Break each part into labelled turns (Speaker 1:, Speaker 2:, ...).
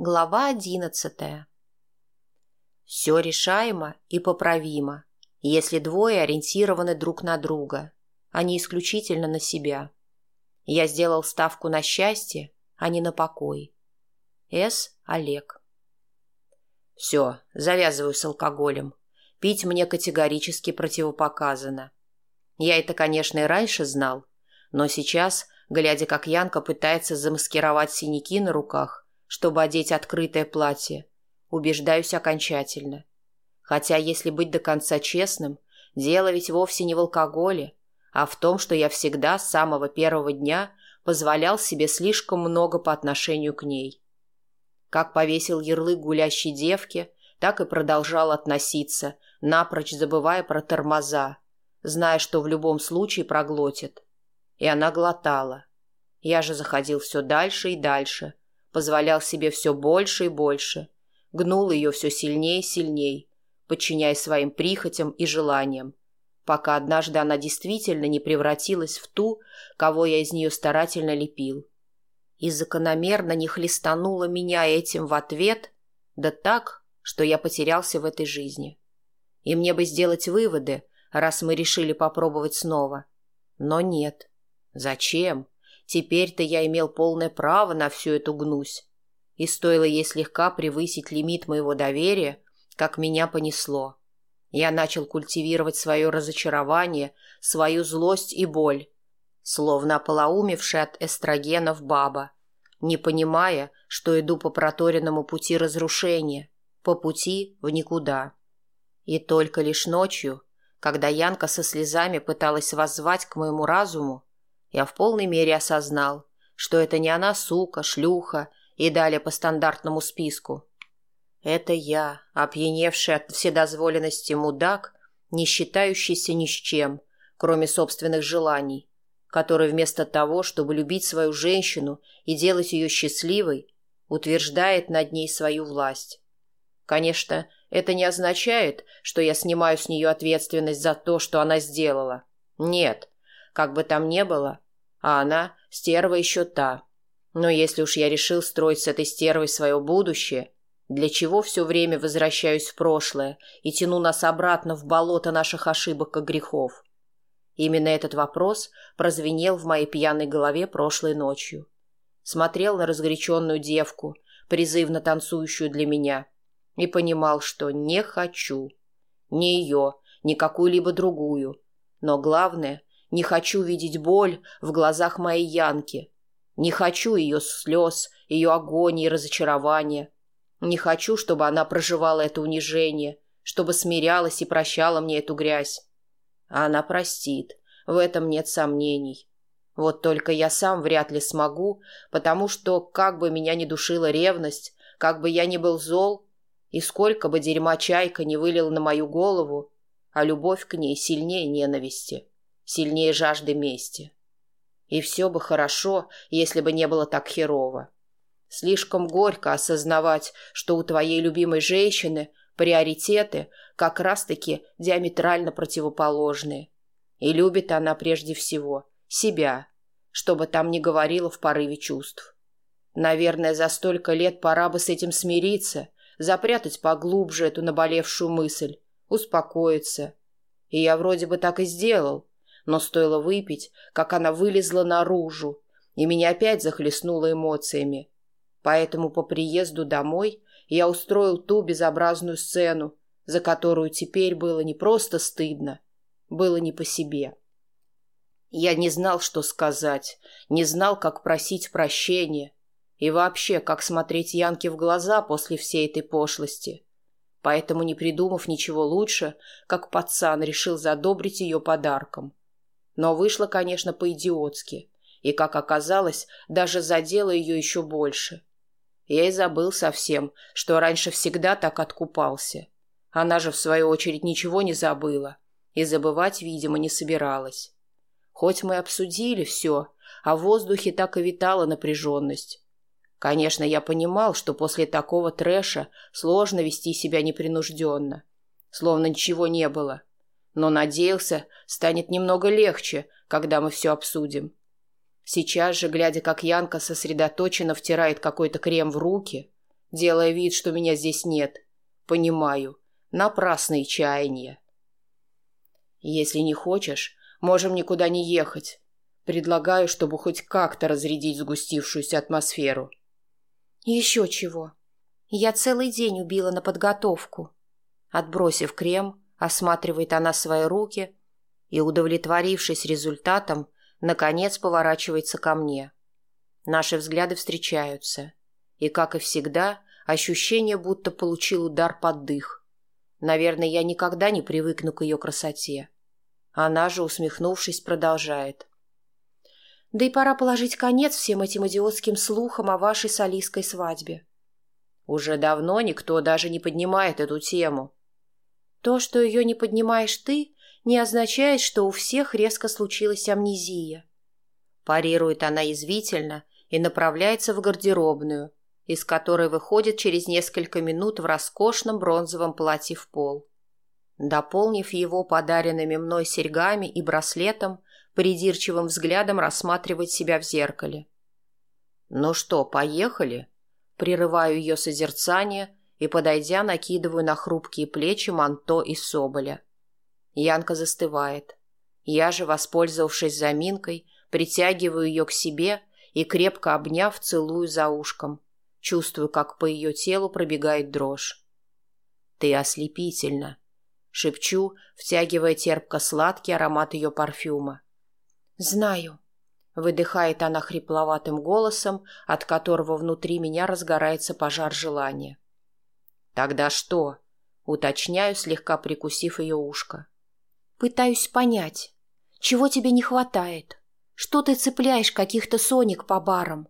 Speaker 1: Глава одиннадцатая. Все решаемо и поправимо, если двое ориентированы друг на друга, а не исключительно на себя. Я сделал ставку на счастье, а не на покой. С. Олег. Все, завязываю с алкоголем. Пить мне категорически противопоказано. Я это, конечно, и раньше знал, но сейчас, глядя, как Янка пытается замаскировать синяки на руках, чтобы одеть открытое платье. Убеждаюсь окончательно. Хотя, если быть до конца честным, дело ведь вовсе не в алкоголе, а в том, что я всегда с самого первого дня позволял себе слишком много по отношению к ней. Как повесил ярлык гулящей девке, так и продолжал относиться, напрочь забывая про тормоза, зная, что в любом случае проглотит. И она глотала. Я же заходил все дальше и дальше, позволял себе все больше и больше, гнул ее все сильнее и сильнее, подчиняясь своим прихотям и желаниям, пока однажды она действительно не превратилась в ту, кого я из нее старательно лепил. И закономерно не хлестанула меня этим в ответ, да так, что я потерялся в этой жизни. И мне бы сделать выводы, раз мы решили попробовать снова. Но нет. Зачем? Теперь-то я имел полное право на всю эту гнусь. И стоило ей слегка превысить лимит моего доверия, как меня понесло. Я начал культивировать свое разочарование, свою злость и боль, словно ополоумевшая от эстрогенов баба, не понимая, что иду по проторенному пути разрушения, по пути в никуда. И только лишь ночью, когда Янка со слезами пыталась воззвать к моему разуму, я в полной мере осознал, что это не она сука, шлюха и далее по стандартному списку. Это я, опьяневший от вседозволенности мудак, не считающийся ни с чем, кроме собственных желаний, который вместо того, чтобы любить свою женщину и делать ее счастливой, утверждает над ней свою власть. Конечно, это не означает, что я снимаю с нее ответственность за то, что она сделала. Нет, как бы там ни было, а она – стерва еще та. Но если уж я решил строить с этой стервой свое будущее, для чего все время возвращаюсь в прошлое и тяну нас обратно в болото наших ошибок и грехов? Именно этот вопрос прозвенел в моей пьяной голове прошлой ночью. Смотрел на разгоряченную девку, призывно танцующую для меня, и понимал, что не хочу. Ни ее, ни какую-либо другую. Но главное, не хочу видеть боль в глазах моей Янки. Не хочу ее слез, ее агонии и разочарования. Не хочу, чтобы она проживала это унижение, чтобы смирялась и прощала мне эту грязь. А она простит, в этом нет сомнений. Вот только я сам вряд ли смогу, потому что, как бы меня ни душила ревность, как бы я ни был зол, и сколько бы дерьма чайка не вылил на мою голову, а любовь к ней сильнее ненависти сильнее жажды мести. И все бы хорошо, если бы не было так херово. Слишком горько осознавать, что у твоей любимой женщины приоритеты как раз-таки диаметрально противоположные. И любит она прежде всего себя, чтобы там не говорила в порыве чувств. Наверное, за столько лет пора бы с этим смириться, запрятать поглубже эту наболевшую мысль, успокоиться. И я вроде бы так и сделал, но стоило выпить, как она вылезла наружу, и меня опять захлестнуло эмоциями. Поэтому по приезду домой я устроил ту безобразную сцену, за которую теперь было не просто стыдно, было не по себе. Я не знал, что сказать, не знал, как просить прощения и вообще, как смотреть Янке в глаза после всей этой пошлости. Поэтому, не придумав ничего лучше, как пацан решил задобрить ее подарком но вышло, конечно, по-идиотски, и, как оказалось, даже задело ее еще больше. Я и забыл совсем, что раньше всегда так откупался. Она же, в свою очередь, ничего не забыла и забывать, видимо, не собиралась. Хоть мы обсудили все, а в воздухе так и витала напряженность. Конечно, я понимал, что после такого трэша сложно вести себя непринужденно, словно ничего не было но надеялся, станет немного легче, когда мы все обсудим. Сейчас же, глядя, как Янка сосредоточенно втирает какой-то крем в руки, делая вид, что меня здесь нет. Понимаю. Напрасные чаяния. Если не хочешь, можем никуда не ехать. Предлагаю, чтобы хоть как-то разрядить сгустившуюся атмосферу.
Speaker 2: Еще чего. Я целый день убила на подготовку. Отбросив крем, осматривает она свои руки и, удовлетворившись результатом, наконец поворачивается ко мне. Наши взгляды встречаются. И, как и всегда, ощущение, будто получил удар под дых. Наверное, я никогда не привыкну к ее красоте. Она же, усмехнувшись, продолжает. Да и пора положить конец всем этим идиотским слухам о вашей солистской свадьбе.
Speaker 1: Уже давно никто даже не поднимает эту тему.
Speaker 2: То, что ее не поднимаешь ты, не означает, что у всех резко случилась амнезия.
Speaker 1: Парирует она язвительно и направляется в гардеробную, из которой выходит через несколько минут в роскошном бронзовом платье в пол. Дополнив его подаренными мной серьгами и браслетом, придирчивым взглядом рассматривает себя в зеркале. «Ну что, поехали?» Прерываю ее созерцание и, подойдя, накидываю на хрупкие плечи манто из соболя. Янка застывает. Я же, воспользовавшись заминкой, притягиваю ее к себе и, крепко обняв, целую за ушком. Чувствую, как по ее телу пробегает дрожь. «Ты ослепительна!» — шепчу, втягивая терпко-сладкий аромат ее парфюма.
Speaker 2: «Знаю», — выдыхает она хрипловатым голосом, от которого внутри меня разгорается пожар желания.
Speaker 1: «Тогда что?» — уточняю, слегка прикусив ее ушко.
Speaker 2: «Пытаюсь понять, чего тебе не хватает? Что ты цепляешь каких-то соник по барам?»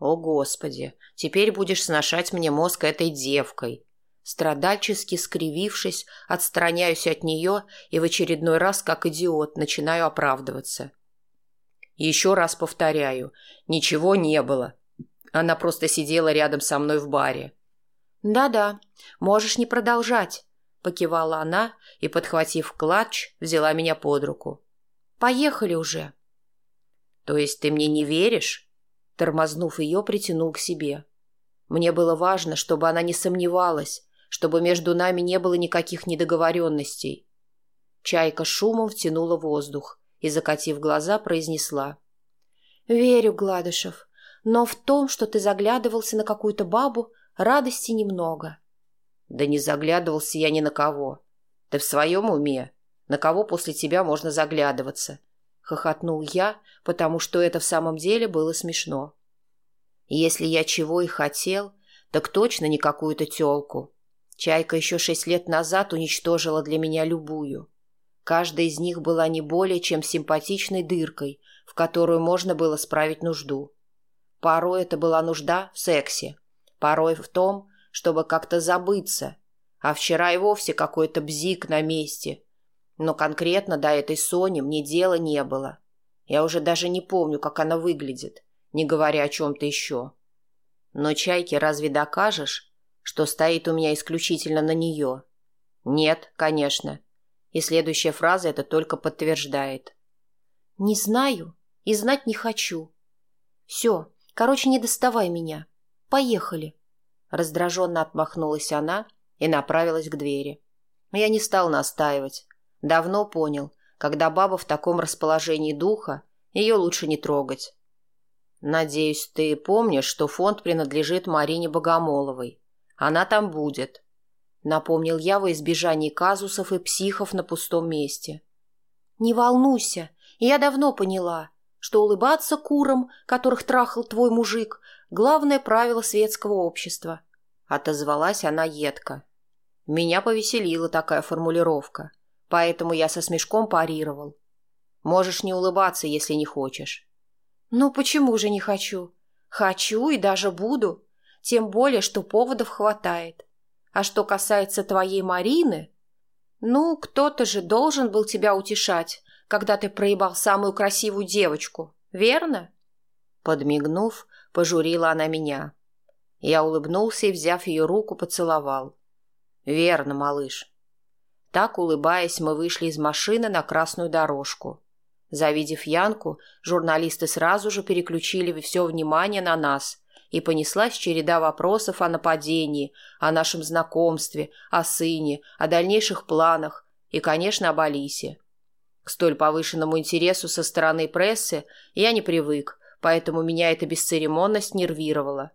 Speaker 1: «О, Господи, теперь будешь сношать мне мозг этой девкой!» Страдальчески скривившись, отстраняюсь от нее и в очередной раз, как идиот, начинаю оправдываться. Еще раз повторяю, ничего не было. Она просто сидела рядом со мной в баре.
Speaker 2: «Да-да, можешь не продолжать», — покивала она и, подхватив клатч, взяла меня под руку. «Поехали уже».
Speaker 1: «То есть ты мне не веришь?» Тормознув ее, притянул к себе. Мне было важно, чтобы она не сомневалась, чтобы между нами не было никаких недоговоренностей. Чайка шумом втянула воздух и, закатив глаза, произнесла.
Speaker 2: «Верю, Гладышев, но в том, что ты заглядывался на какую-то бабу, радости немного».
Speaker 1: «Да не заглядывался я ни на кого. Ты в своем уме? На кого после тебя можно заглядываться? хохотнул я, потому что это в самом деле было смешно. Если я чего и хотел, так точно не какую-то тёлку. Чайка еще шесть лет назад уничтожила для меня любую. Каждая из них была не более чем симпатичной дыркой, в которую можно было справить нужду. Порой это была нужда в сексе, порой в том, чтобы как-то забыться, а вчера и вовсе какой-то бзик на месте, но конкретно до этой Сони мне дела не было. Я уже даже не помню, как она выглядит, не говоря о чем-то еще. Но Чайке разве докажешь, что стоит у меня исключительно на нее? Нет, конечно. И следующая фраза это только подтверждает.
Speaker 2: Не знаю и знать не хочу. Все, короче, не доставай меня. Поехали. Раздраженно отмахнулась она и направилась к двери. Я не стал настаивать. Давно понял, когда баба в таком расположении духа, ее лучше не трогать. Надеюсь, ты помнишь, что фонд принадлежит Марине Богомоловой. Она там будет. Напомнил я во избежании казусов и психов на пустом месте. Не волнуйся, я давно поняла, что улыбаться курам, которых трахал твой мужик, главное правило светского общества. Отозвалась она едко.
Speaker 1: Меня повеселила такая формулировка. Поэтому я со смешком парировал. Можешь не улыбаться, если не хочешь.
Speaker 2: Ну почему же не хочу? Хочу и даже буду. Тем более, что поводов хватает. А что касается твоей Марины... Ну, кто-то же должен был тебя утешать, когда ты проебал самую красивую девочку, верно?
Speaker 1: Подмигнув, пожурила она меня. Я улыбнулся и, взяв ее руку, поцеловал. «Верно, малыш. Так, улыбаясь, мы вышли из машины на красную дорожку. Завидев Янку, журналисты сразу же переключили все внимание на нас и понеслась череда вопросов о нападении, о нашем знакомстве, о сыне, о дальнейших планах и, конечно, об Алисе. К столь повышенному интересу со стороны прессы я не привык, поэтому меня эта бесцеремонность нервировала.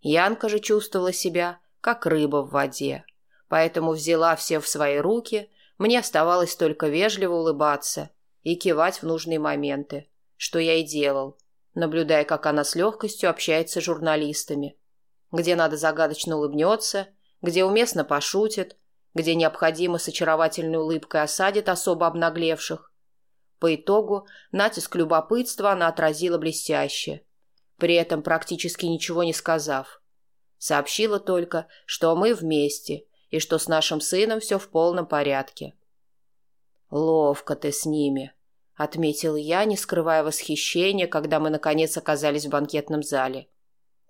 Speaker 1: Янка же чувствовала себя, как рыба в воде, поэтому взяла все в свои руки, мне оставалось только вежливо улыбаться и кивать в нужные моменты, что я и делал, наблюдая, как она с легкостью общается с журналистами, где надо загадочно улыбнется, где уместно пошутит, где необходимо с очаровательной улыбкой осадит особо обнаглевших. По итогу натиск любопытства она отразила блестяще, при этом практически ничего не сказав. Сообщила только, что мы вместе и что с нашим сыном все в полном порядке. «Ловко ты с ними», — отметил я, не скрывая восхищения, когда мы, наконец, оказались в банкетном зале.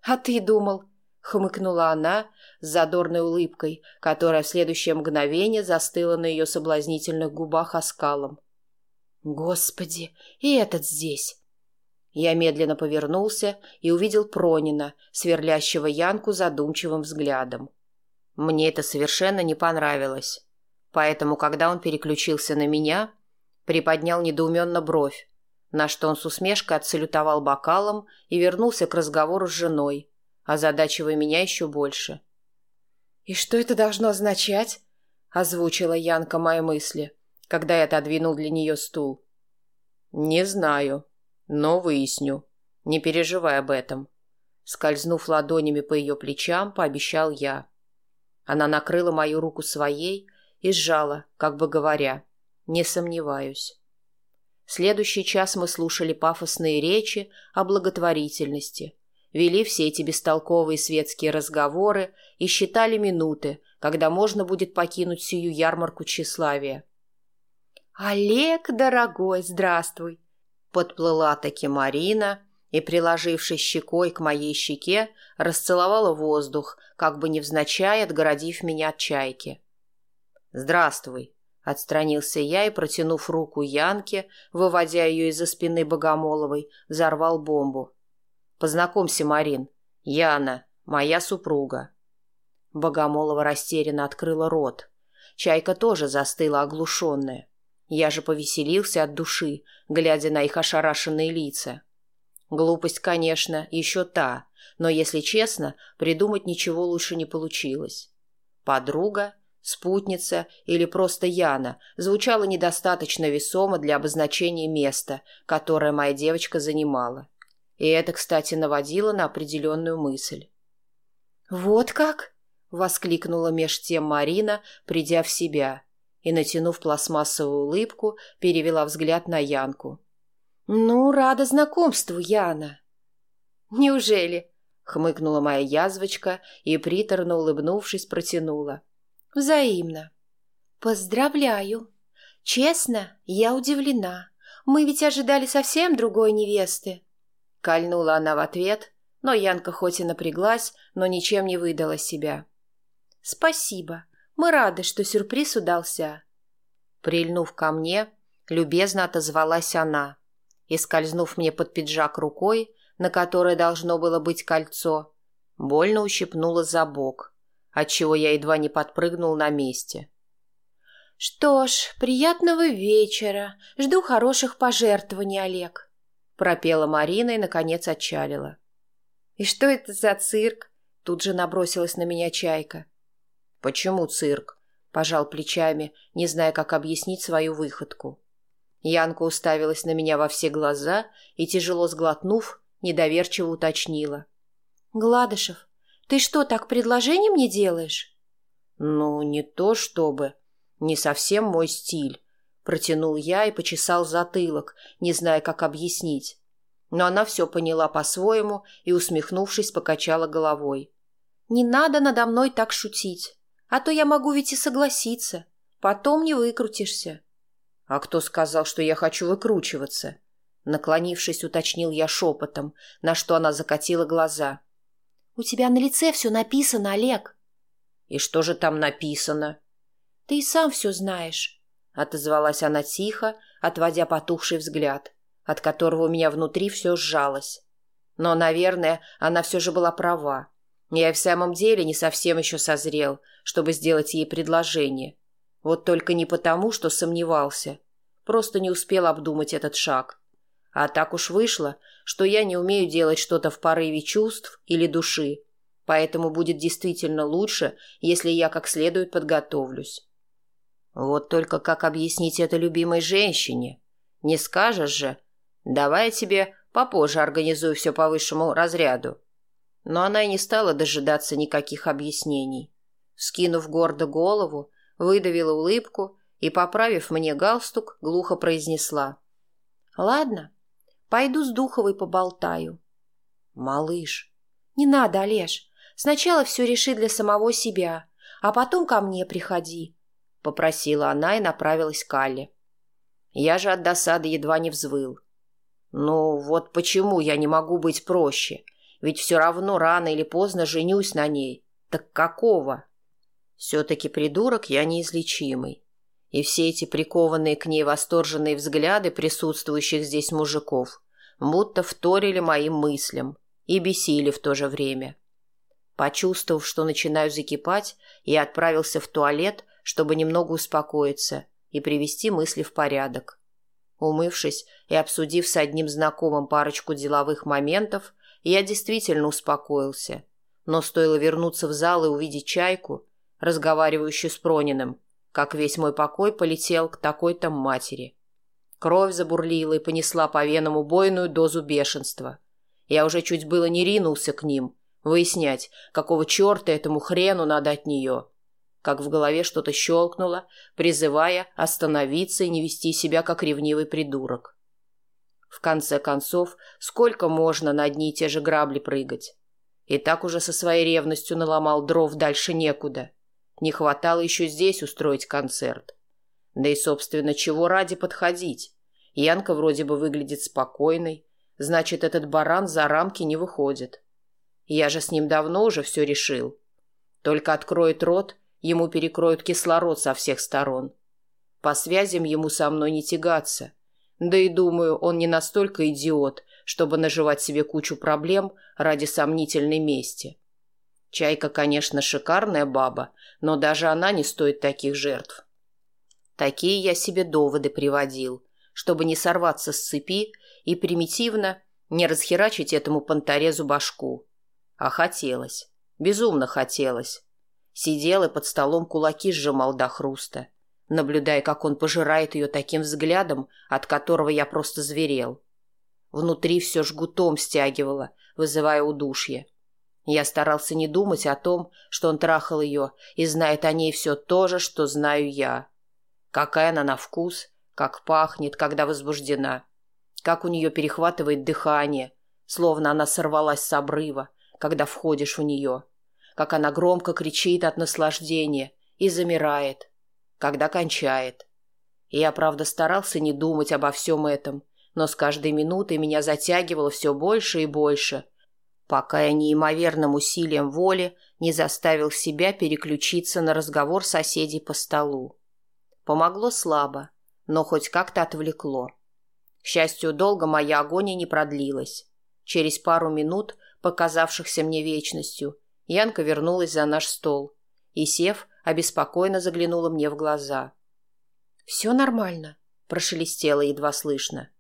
Speaker 1: «А ты думал?» хмыкнула она с задорной улыбкой, которая в следующее мгновение застыла на ее соблазнительных губах оскалом. «Господи, и этот здесь!» Я медленно повернулся и увидел Пронина, сверлящего Янку задумчивым взглядом. Мне это совершенно не понравилось. Поэтому, когда он переключился на меня, приподнял недоуменно бровь, на что он с усмешкой отсалютовал бокалом и вернулся к разговору с женой, озадачивая меня еще больше. «И что это должно означать?» — озвучила Янка мои мысли, когда я отодвинул для нее стул. «Не знаю, но выясню. Не переживай об этом». Скользнув ладонями по ее плечам, пообещал я. Она накрыла мою руку своей и сжала, как бы говоря, «Не сомневаюсь». Следующий час мы слушали пафосные речи о благотворительности, вели все эти бестолковые светские разговоры и считали минуты, когда можно будет покинуть сию ярмарку тщеславия. «Олег, дорогой, здравствуй!» Подплыла таки Марина и, приложившись щекой к моей щеке, расцеловала воздух, как бы невзначай отгородив меня от чайки. «Здравствуй!» — отстранился я и, протянув руку Янке, выводя ее из-за спины Богомоловой, взорвал бомбу. Познакомься, Марин. Яна, моя супруга. Богомолова растерянно открыла рот. Чайка тоже застыла оглушенная. Я же повеселился от души, глядя на их ошарашенные лица. Глупость, конечно, еще та, но, если честно, придумать ничего лучше не получилось. Подруга, спутница или просто Яна звучало недостаточно весомо для обозначения места, которое моя девочка занимала. И это, кстати, наводило на определенную мысль. «Вот как?» — воскликнула меж тем Марина, придя в себя, и, натянув пластмассовую улыбку, перевела взгляд на Янку. «Ну, рада знакомству, Яна!» «Неужели?» — хмыкнула моя язвочка и, приторно улыбнувшись, протянула. «Взаимно». «Поздравляю! Честно, я удивлена. Мы ведь ожидали совсем другой невесты». Кольнула она в ответ, но Янка хоть и напряглась, но ничем не выдала себя. «Спасибо. Мы рады, что сюрприз удался». Прильнув ко мне, любезно отозвалась она и, скользнув мне под пиджак рукой, на которой должно было быть кольцо, больно ущипнула за бок, отчего я едва не подпрыгнул на месте. «Что ж, приятного вечера. Жду хороших пожертвований, Олег» пропела Марина и, наконец, отчалила. «И что это за цирк?» Тут же набросилась на меня чайка. «Почему цирк?» – пожал плечами, не зная, как объяснить свою выходку. Янка уставилась на меня во все глаза и, тяжело сглотнув, недоверчиво уточнила. «Гладышев, ты что, так предложение мне делаешь?» «Ну, не то чтобы. Не совсем мой стиль. Протянул я и почесал затылок, не зная, как объяснить. Но она все поняла по-своему и, усмехнувшись, покачала головой. «Не надо надо мной так шутить, а то я могу ведь и согласиться. Потом не выкрутишься». «А кто сказал, что я хочу выкручиваться?» Наклонившись, уточнил я шепотом, на что она закатила глаза. «У тебя на лице все написано, Олег». «И что же там написано?» «Ты и сам все знаешь отозвалась она тихо, отводя потухший взгляд, от которого у меня внутри все сжалось. Но, наверное, она все же была права. Я и в самом деле не совсем еще созрел, чтобы сделать ей предложение. Вот только не потому, что сомневался. Просто не успел обдумать этот шаг. А так уж вышло, что я не умею делать что-то в порыве чувств или души, поэтому будет действительно лучше, если я как следует подготовлюсь. Вот только как объяснить это любимой женщине? Не скажешь же, давай я тебе попозже организую все по высшему разряду. Но она и не стала дожидаться никаких объяснений. Скинув гордо голову, выдавила улыбку и, поправив мне галстук, глухо произнесла. «Ладно, пойду с Духовой поболтаю». «Малыш». «Не надо, Олеж. Сначала все реши для самого себя, а потом ко мне приходи», — попросила она и направилась к Алле. Я же от досады едва не взвыл. «Ну, вот почему я не могу быть проще? Ведь все равно рано или поздно женюсь на ней. Так какого?» Все-таки придурок я неизлечимый. И все эти прикованные к ней восторженные взгляды присутствующих здесь мужиков будто вторили моим мыслям и бесили в то же время. Почувствовав, что начинаю закипать, я отправился в туалет, чтобы немного успокоиться и привести мысли в порядок. Умывшись и обсудив с одним знакомым парочку деловых моментов, я действительно успокоился. Но стоило вернуться в зал и увидеть чайку, разговаривающую с Прониным, как весь мой покой полетел к такой-то матери. Кровь забурлила и понесла по венам убойную дозу бешенства. Я уже чуть было не ринулся к ним, выяснять, какого черта этому хрену надо от нее. Как в голове что-то щелкнуло, призывая остановиться и не вести себя, как ревнивый придурок. В конце концов, сколько можно на одни и те же грабли прыгать? И так уже со своей ревностью наломал дров дальше некуда. Не хватало еще здесь устроить концерт. Да и, собственно, чего ради подходить? Янка вроде бы выглядит спокойной, значит, этот баран за рамки не выходит. Я же с ним давно уже все решил. Только откроет рот, ему перекроют кислород со всех сторон. По связям ему со мной не тягаться. Да и думаю, он не настолько идиот, чтобы наживать себе кучу проблем ради сомнительной мести. Чайка, конечно, шикарная баба, но даже она не стоит таких жертв. Такие я себе доводы приводил, чтобы не сорваться с цепи и примитивно не расхерачить этому понторезу башку. А хотелось. Безумно хотелось. Сидел и под столом кулаки сжимал до хруста, наблюдая, как он пожирает ее таким взглядом, от которого я просто зверел. Внутри все жгутом стягивало, вызывая удушье. Я старался не думать о том, что он трахал ее и знает о ней все то же, что знаю я. Какая она на вкус, как пахнет, когда возбуждена, как у нее перехватывает дыхание, словно она сорвалась с обрыва, когда входишь в нее, как она громко кричит от наслаждения и замирает, когда кончает. Я, правда, старался не думать обо всем этом, но с каждой минутой меня затягивало все больше и больше, пока я неимоверным усилием воли не заставил себя переключиться на разговор соседей по столу. Помогло слабо, но хоть как-то отвлекло. К счастью, долго моя агония не продлилась. Через пару минут показавшихся мне вечностью, Янка вернулась за наш стол и, сев, обеспокоенно заглянула мне в глаза. «Все нормально», — прошелестело едва слышно.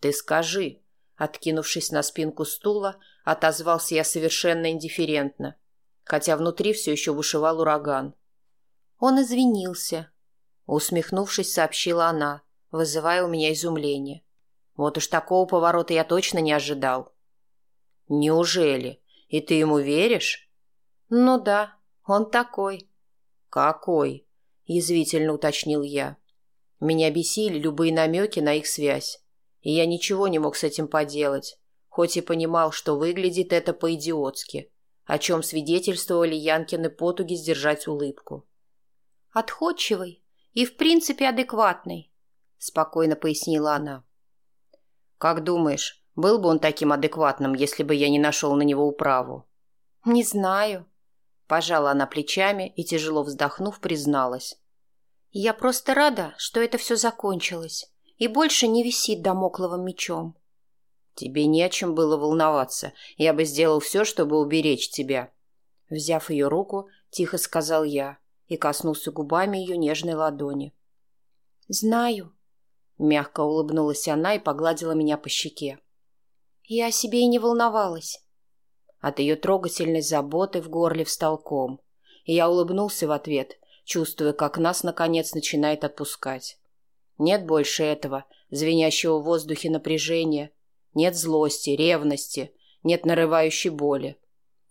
Speaker 1: «Ты скажи», — откинувшись на спинку стула, отозвался я совершенно индифферентно, хотя внутри все еще бушевал ураган. «Он извинился», — усмехнувшись, сообщила она, вызывая у меня изумление. «Вот уж такого поворота я точно не ожидал». «Неужели? И ты ему веришь?» «Ну да, он такой». «Какой?» – язвительно уточнил я. Меня бесили любые намеки на их связь, и я ничего не мог с этим поделать, хоть и понимал, что выглядит это по-идиотски, о чем свидетельствовали Янкины потуги сдержать улыбку.
Speaker 2: «Отходчивый и, в принципе, адекватный», – спокойно пояснила она.
Speaker 1: «Как думаешь, был бы он таким адекватным, если бы я не нашел на него управу?
Speaker 2: Не знаю.
Speaker 1: Пожала она плечами и, тяжело вздохнув, призналась.
Speaker 2: Я просто рада, что это все закончилось и больше не висит домокловым мечом.
Speaker 1: Тебе не о чем было волноваться. Я бы сделал все, чтобы уберечь тебя. Взяв ее руку, тихо сказал я и коснулся губами ее нежной ладони.
Speaker 2: «Знаю», — мягко улыбнулась она и погладила меня по щеке. «Я о себе и не волновалась».
Speaker 1: От ее трогательной заботы в горле встал ком, и я улыбнулся в ответ, чувствуя, как нас, наконец, начинает отпускать. Нет больше этого, звенящего в воздухе напряжения, нет злости, ревности, нет нарывающей боли.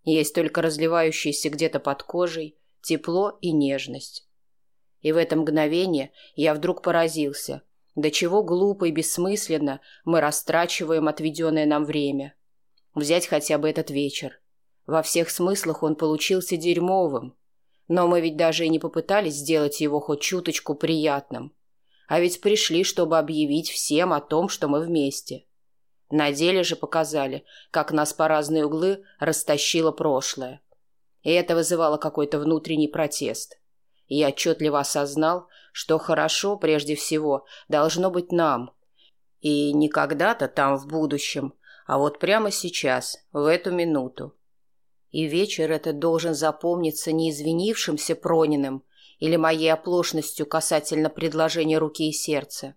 Speaker 1: Есть только разливающееся где-то под кожей тепло и нежность. И в это мгновение я вдруг поразился, до чего глупо и бессмысленно мы растрачиваем отведенное нам время. Взять хотя бы этот вечер. Во всех смыслах он получился дерьмовым. Но мы ведь даже и не попытались сделать его хоть чуточку приятным. А ведь пришли, чтобы объявить всем о том, что мы вместе. На деле же показали, как нас по разные углы растащило прошлое. И это вызывало какой-то внутренний протест. И я отчетливо осознал, что хорошо прежде всего должно быть нам. И не когда-то там в будущем, а вот прямо сейчас, в эту минуту. И вечер этот должен запомниться не извинившимся Прониным или моей оплошностью касательно предложения руки и сердца,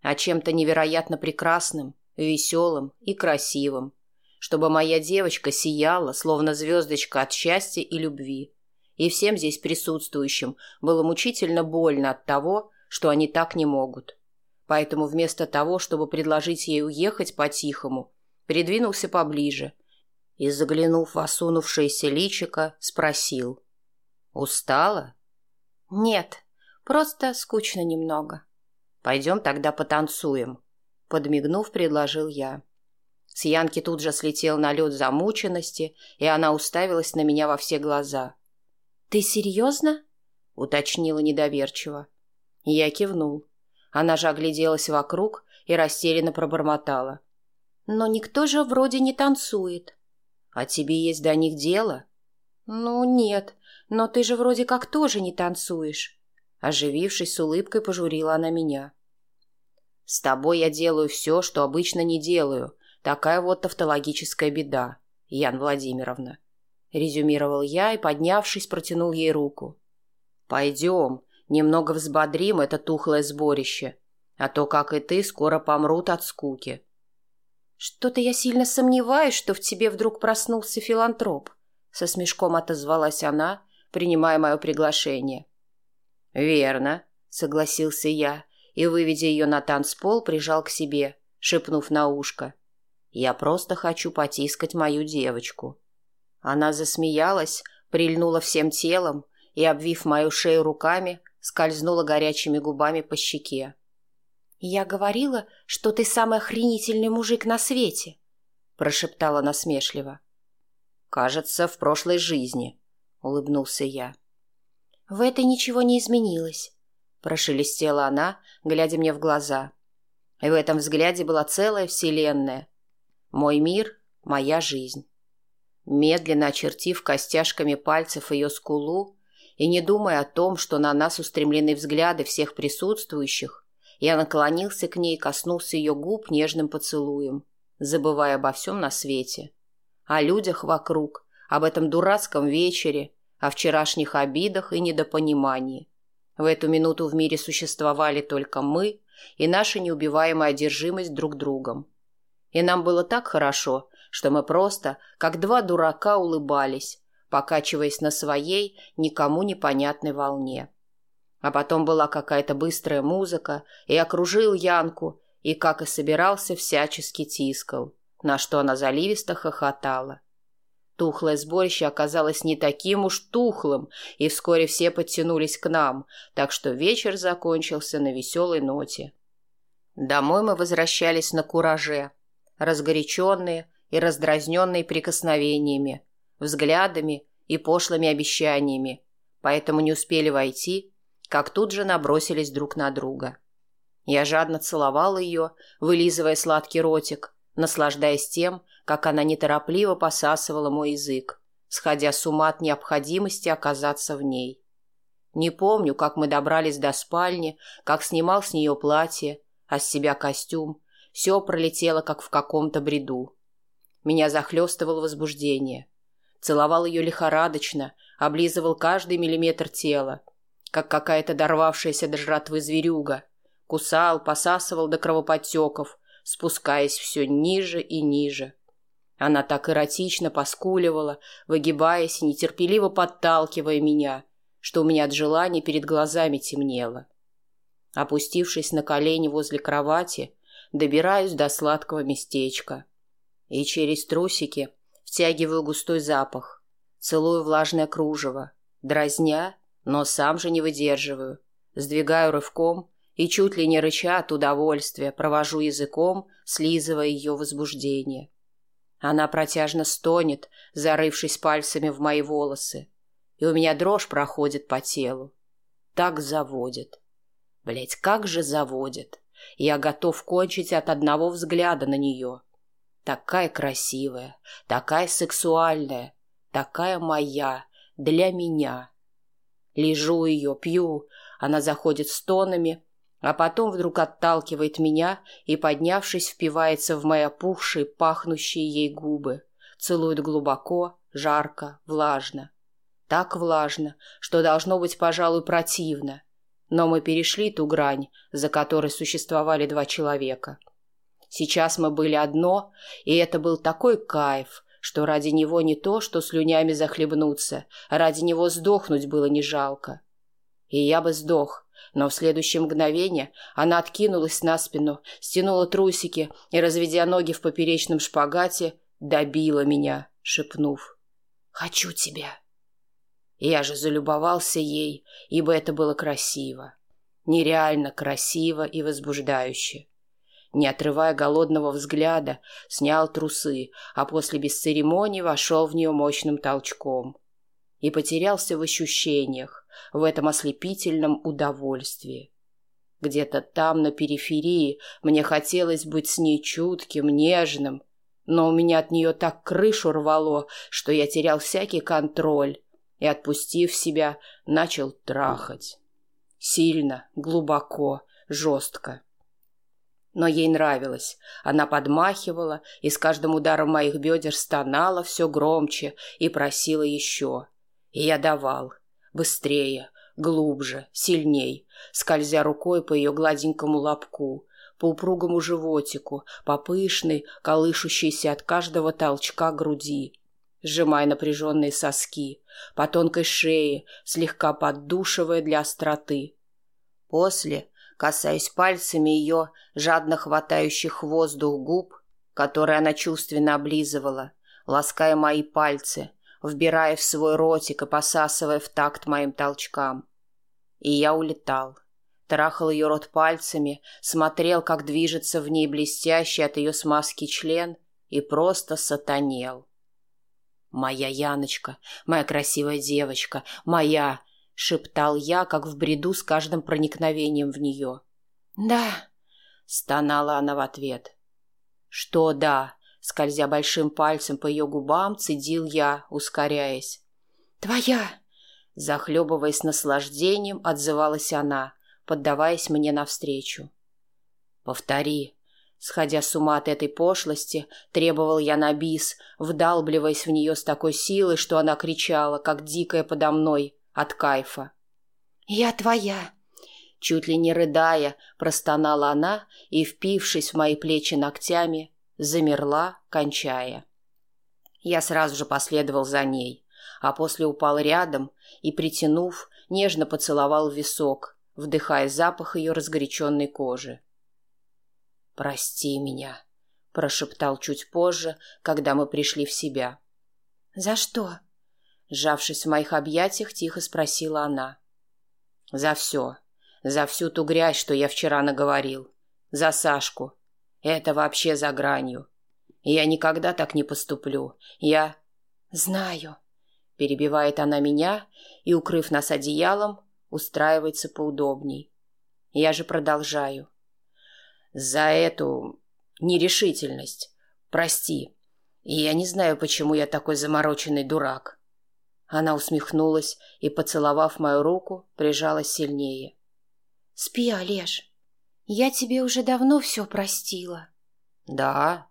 Speaker 1: а чем-то невероятно прекрасным – веселым и красивым, чтобы моя девочка сияла, словно звездочка от счастья и любви. И всем здесь присутствующим было мучительно больно от того, что они так не могут. Поэтому вместо того, чтобы предложить ей уехать по-тихому, придвинулся поближе и, заглянув в осунувшееся личико, спросил. «Устала?»
Speaker 2: «Нет, просто скучно немного».
Speaker 1: «Пойдем тогда потанцуем», Подмигнув, предложил я. С Янки тут же слетел налет замученности, и она уставилась на меня во все глаза.
Speaker 2: «Ты серьезно?»
Speaker 1: — уточнила недоверчиво. Я кивнул. Она же огляделась вокруг и растерянно пробормотала.
Speaker 2: «Но никто же вроде не танцует».
Speaker 1: «А тебе есть до них дело?»
Speaker 2: «Ну, нет, но ты же вроде как тоже не танцуешь».
Speaker 1: Оживившись с улыбкой, пожурила она меня. С тобой я делаю все, что обычно не делаю. Такая вот тавтологическая беда, Ян Владимировна. Резюмировал я и, поднявшись, протянул ей руку. Пойдем, немного взбодрим это тухлое сборище. А то, как и ты, скоро помрут от скуки.
Speaker 2: Что-то я сильно сомневаюсь, что в тебе вдруг проснулся филантроп. Со смешком отозвалась она, принимая мое приглашение.
Speaker 1: Верно, согласился я и, выведя ее на танцпол, прижал к себе, шепнув на ушко. «Я просто хочу потискать мою девочку». Она засмеялась, прильнула всем телом и, обвив мою шею руками, скользнула горячими губами по щеке.
Speaker 2: «Я говорила, что ты самый охренительный мужик на свете», — прошептала насмешливо.
Speaker 1: «Кажется, в прошлой жизни», — улыбнулся я.
Speaker 2: «В этой ничего не изменилось прошелестела она, глядя мне в глаза. И в этом взгляде была целая вселенная. Мой мир, моя жизнь.
Speaker 1: Медленно очертив костяшками пальцев ее скулу и не думая о том, что на нас устремлены взгляды всех присутствующих, я наклонился к ней коснулся ее губ нежным поцелуем, забывая обо всем на свете. О людях вокруг, об этом дурацком вечере, о вчерашних обидах и недопонимании. В эту минуту в мире существовали только мы и наша неубиваемая одержимость друг другом. И нам было так хорошо, что мы просто, как два дурака, улыбались, покачиваясь на своей, никому непонятной волне. А потом была какая-то быстрая музыка, и окружил Янку, и, как и собирался, всячески тискал, на что она заливисто хохотала. Тухлое сборище оказалось не таким уж тухлым, и вскоре все подтянулись к нам, так что вечер закончился на веселой ноте. Домой мы возвращались на кураже, разгоряченные и раздразненные прикосновениями, взглядами и пошлыми обещаниями, поэтому не успели войти, как тут же набросились друг на друга. Я жадно целовал ее, вылизывая сладкий ротик, наслаждаясь тем, как она неторопливо посасывала мой язык, сходя с ума от необходимости оказаться в ней. Не помню, как мы добрались до спальни, как снимал с нее платье, а с себя костюм, Все пролетело, как в каком-то бреду. Меня захлестывало возбуждение. Целовал ее лихорадочно, облизывал каждый миллиметр тела, как какая-то дорвавшаяся до жратвы зверюга. Кусал, посасывал до кровоподтеков, спускаясь все ниже и ниже. Она так эротично поскуливала, выгибаясь и нетерпеливо подталкивая меня, что у меня от желания перед глазами темнело. Опустившись на колени возле кровати, добираюсь до сладкого местечка. И через трусики втягиваю густой запах, целую влажное кружево, дразня, но сам же не выдерживаю. Сдвигаю рывком и чуть ли не рыча от удовольствия провожу языком, слизывая ее возбуждение. Она протяжно стонет, зарывшись пальцами в мои волосы, и у меня дрожь проходит по телу. Так заводит. Блять, как же заводит. Я готов кончить от одного взгляда на нее. Такая красивая, такая сексуальная, такая моя, для меня. Лежу ее, пью, она заходит стонами, а потом вдруг отталкивает меня и, поднявшись, впивается в мои опухшие, пахнущие ей губы, целует глубоко, жарко, влажно. Так влажно, что должно быть, пожалуй, противно — но мы перешли ту грань, за которой существовали два человека. Сейчас мы были одно, и это был такой кайф, что ради него не то, что слюнями захлебнуться, ради него сдохнуть было не жалко. И я бы сдох, но в следующее мгновение она откинулась на спину, стянула трусики и, разведя ноги в поперечном шпагате, добила меня, шепнув «Хочу тебя». Я же залюбовался ей, ибо это было красиво. Нереально красиво и возбуждающе. Не отрывая голодного взгляда, снял трусы, а после без церемоний вошел в нее мощным толчком. И потерялся в ощущениях, в этом ослепительном удовольствии. Где-то там, на периферии, мне хотелось быть с ней чутким, нежным, но у меня от нее так крышу рвало, что я терял всякий контроль, и, отпустив себя, начал трахать. Сильно, глубоко, жестко. Но ей нравилось. Она подмахивала и с каждым ударом моих бедер стонала все громче и просила еще. И я давал. Быстрее, глубже, сильней, скользя рукой по ее гладенькому лобку, по упругому животику, по пышной, колышущейся от каждого толчка груди сжимая напряженные соски, по тонкой шее, слегка поддушивая для остроты. После, касаясь пальцами ее, жадно хватающих воздух губ, которые она чувственно облизывала, лаская мои пальцы, вбирая в свой ротик и посасывая в такт моим толчкам. И я улетал. Трахал ее рот пальцами, смотрел, как движется в ней блестящий от ее смазки член, и просто сатанел. «Моя Яночка, моя красивая девочка, моя!» — шептал я, как в бреду с каждым проникновением в нее.
Speaker 2: «Да!» — стонала она в ответ.
Speaker 1: «Что да?» — скользя большим пальцем по ее губам, цедил я, ускоряясь.
Speaker 2: «Твоя!»
Speaker 1: — захлебываясь наслаждением, отзывалась она, поддаваясь мне навстречу. «Повтори!» Сходя с ума от этой пошлости, требовал я на бис, вдалбливаясь в нее с такой силой, что она кричала, как дикая подо мной, от кайфа.
Speaker 2: «Я твоя!»
Speaker 1: Чуть ли не рыдая, простонала она и, впившись в мои плечи ногтями, замерла, кончая. Я сразу же последовал за ней, а после упал рядом и, притянув, нежно поцеловал висок, вдыхая запах ее разгоряченной кожи. «Прости меня», — прошептал чуть позже, когда мы пришли в себя.
Speaker 2: «За что?»
Speaker 1: Сжавшись в моих объятиях, тихо спросила она. «За все. За всю ту грязь, что я вчера наговорил. За Сашку. Это вообще за гранью. Я никогда так не поступлю. Я...»
Speaker 2: «Знаю», —
Speaker 1: перебивает она меня и, укрыв нас одеялом, устраивается поудобней. Я же продолжаю за эту нерешительность. Прости. Я не знаю, почему я такой замороченный дурак. Она усмехнулась и, поцеловав мою руку, прижалась сильнее.
Speaker 2: «Спи, Олеж. Я тебе уже давно все простила».
Speaker 1: Да.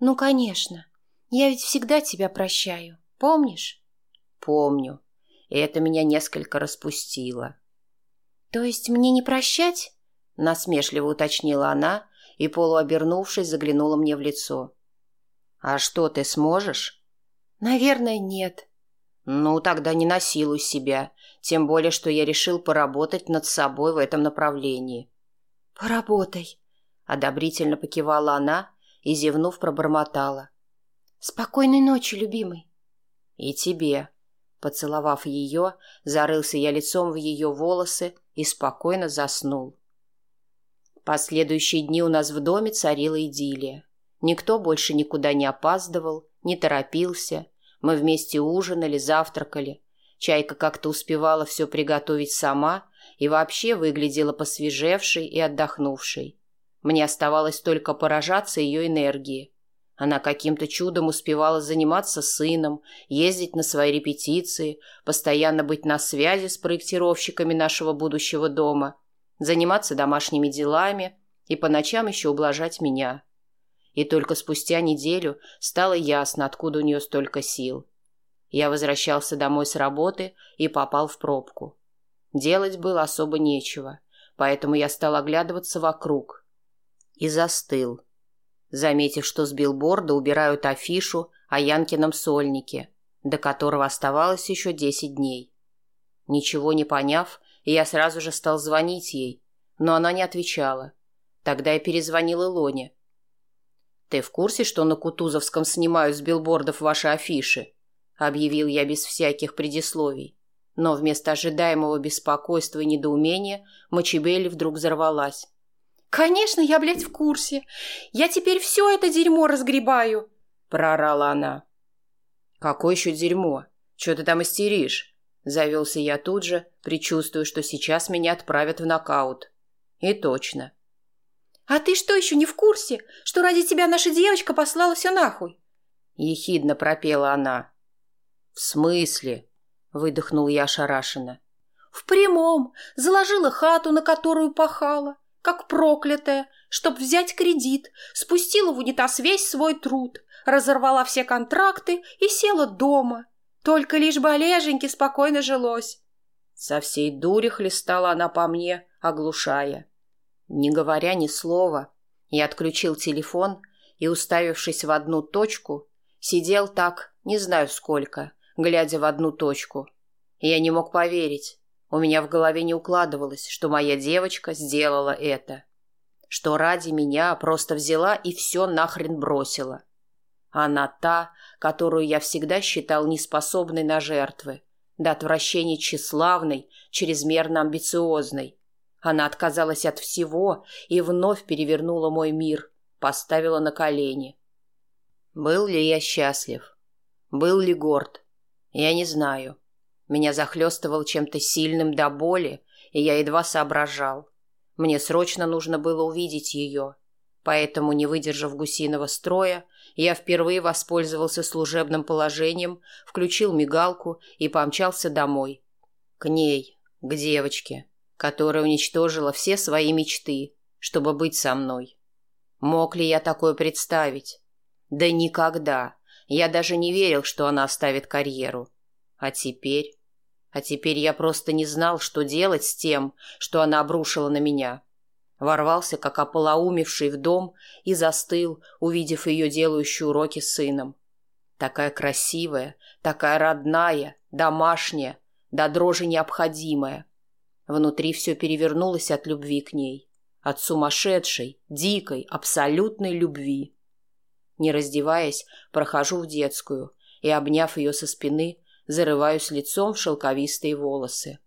Speaker 2: Ну, конечно. Я ведь всегда тебя прощаю. Помнишь?
Speaker 1: Помню. И это меня несколько распустило.
Speaker 2: То есть мне не прощать?
Speaker 1: Насмешливо уточнила она и, полуобернувшись, заглянула мне в лицо. А что, ты сможешь?
Speaker 2: Наверное, нет.
Speaker 1: Ну, тогда не насилуй себя. Тем более, что я решил поработать над собой в этом направлении.
Speaker 2: Поработай.
Speaker 1: Одобрительно покивала она и, зевнув, пробормотала.
Speaker 2: Спокойной ночи, любимый.
Speaker 1: И тебе. Поцеловав ее, зарылся я лицом в ее волосы и спокойно заснул. Последующие дни у нас в доме царила идиллия. Никто больше никуда не опаздывал, не торопился. Мы вместе ужинали, завтракали. Чайка как-то успевала все приготовить сама и вообще выглядела посвежевшей и отдохнувшей. Мне оставалось только поражаться ее энергии. Она каким-то чудом успевала заниматься сыном, ездить на свои репетиции, постоянно быть на связи с проектировщиками нашего будущего дома, заниматься домашними делами и по ночам еще ублажать меня. И только спустя неделю стало ясно, откуда у нее столько сил. Я возвращался домой с работы и попал в пробку. Делать было особо нечего, поэтому я стал оглядываться вокруг. И застыл – заметив, что с билборда убирают афишу о Янкином сольнике, до которого оставалось еще десять дней. Ничего не поняв, я сразу же стал звонить ей, но она не отвечала. Тогда я перезвонил Илоне. «Ты в курсе, что на Кутузовском снимают с билбордов ваши афиши?» — объявил я без всяких предисловий. Но вместо ожидаемого беспокойства и недоумения Мачебелли вдруг взорвалась.
Speaker 2: «Конечно, я, блядь, в курсе. Я теперь все это дерьмо разгребаю!» – проорала она.
Speaker 1: «Какое еще дерьмо? Че ты там истеришь?» Завелся я тут же, предчувствуя, что сейчас меня отправят в нокаут. И точно.
Speaker 2: «А ты что, еще не в курсе, что ради тебя наша девочка послала все нахуй?»
Speaker 1: Ехидно пропела она. «В смысле?» – выдохнул я ошарашенно.
Speaker 2: «В прямом. Заложила хату, на которую пахала как проклятая, чтоб взять кредит, спустила в унитаз весь свой труд, разорвала все контракты и села дома. Только лишь бы Олеженьке спокойно жилось.
Speaker 1: Со всей дури хлестала она по мне, оглушая. Не говоря ни слова, я отключил телефон и, уставившись в одну точку, сидел так, не знаю сколько, глядя в одну точку. Я не мог поверить. У меня в голове не укладывалось, что моя девочка сделала это. Что ради меня просто взяла и все нахрен бросила. Она та, которую я всегда считал неспособной на жертвы, до отвращения тщеславной, чрезмерно амбициозной. Она отказалась от всего и вновь перевернула мой мир, поставила на колени. Был ли я счастлив? Был ли горд? Я не знаю. Меня захлестывал чем-то сильным до боли, и я едва соображал. Мне срочно нужно было увидеть ее. Поэтому, не выдержав гусиного строя, я впервые воспользовался служебным положением, включил мигалку и помчался домой. К ней, к девочке, которая уничтожила все свои мечты, чтобы быть со мной. Мог ли я такое представить? Да никогда. Я даже не верил, что она оставит карьеру. А теперь... А теперь я просто не знал, что делать с тем, что она обрушила на меня. Ворвался, как ополоумевший в дом, и застыл, увидев ее делающую уроки с сыном. Такая красивая, такая родная, домашняя, до дрожи необходимая. Внутри все перевернулось от любви к ней. От сумасшедшей, дикой, абсолютной любви. Не раздеваясь, прохожу в детскую и, обняв ее со спины, зарываюсь лицом в шелковистые волосы.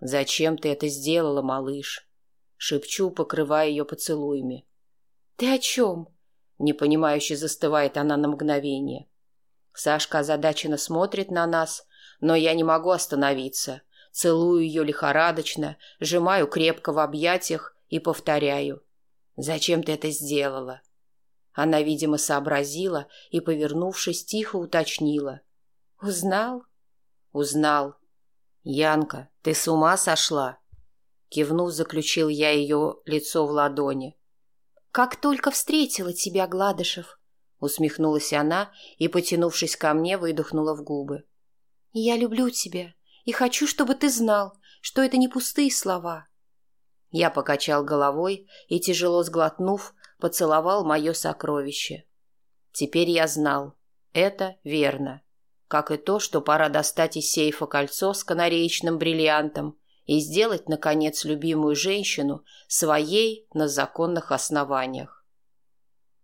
Speaker 1: «Зачем ты это сделала, малыш?» Шепчу, покрывая ее поцелуями.
Speaker 2: «Ты о чем?»
Speaker 1: Непонимающе застывает она на мгновение. Сашка озадаченно смотрит на нас, но я не могу остановиться. Целую ее лихорадочно, сжимаю крепко в объятиях и повторяю. «Зачем ты это сделала?» Она, видимо, сообразила и, повернувшись, тихо уточнила.
Speaker 2: «Узнал?»
Speaker 1: «Узнал. Янка, ты с ума сошла?» Кивнув, заключил я ее лицо в ладони.
Speaker 2: как только встретила тебя, Гладышев!» Усмехнулась она и, потянувшись ко мне, выдохнула в губы. «Я люблю тебя и хочу, чтобы ты знал, что это не пустые слова». Я покачал головой и, тяжело сглотнув, поцеловал мое сокровище. Теперь я знал, это верно. Как и то, что пора достать из сейфа кольцо с канареечным бриллиантом и сделать, наконец, любимую женщину своей на законных основаниях.